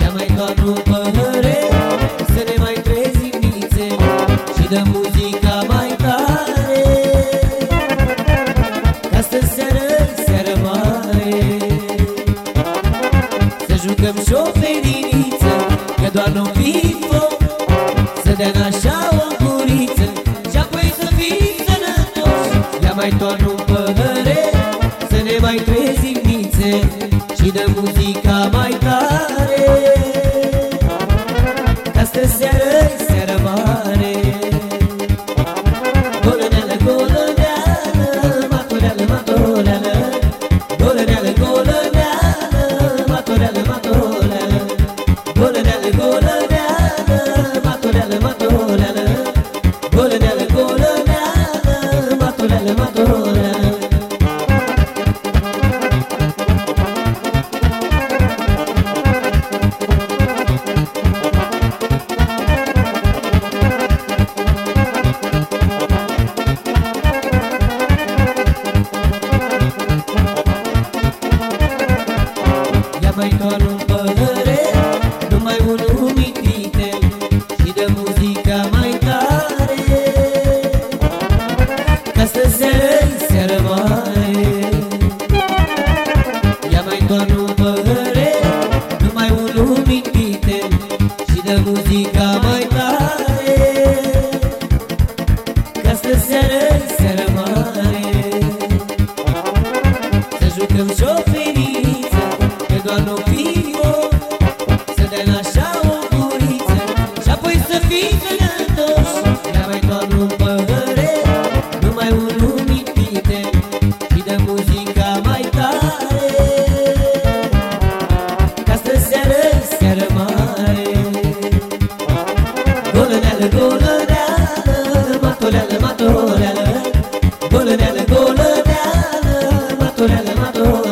Ia mai doar un păhăre Să ne mai trezim nițe Și dă muzica mai tare Ca stă seară, seară mare Să jucăm și o feriniță Că doar nu fi foc Să dea așa o guriță Și apoi să fii sănătoși Ia mai doar un păhăre Să ne mai trezim nițe Și dă muzica mai tare. Ca stă seară, seară mare. Golăneală, golăneală, matoreală, matoreală. Golăneală, golăneală, matoreală, matoreală. Golăneală, golăneală, matoreală, matoreală. Golăneală, golăneală, matoreală, matoreală mai doar un păhăre, numai unul mitite Și dă muzica mai tare. Ca să seară seară mare Ia mai doar un păhăre, numai unul mitite Și dă muzica mai tare. Ca să seară seară mare să jucăm și golăneală, matoleală, matoleală Golăneală, golăneală, matoleală, matoleală Golăneală, golăneală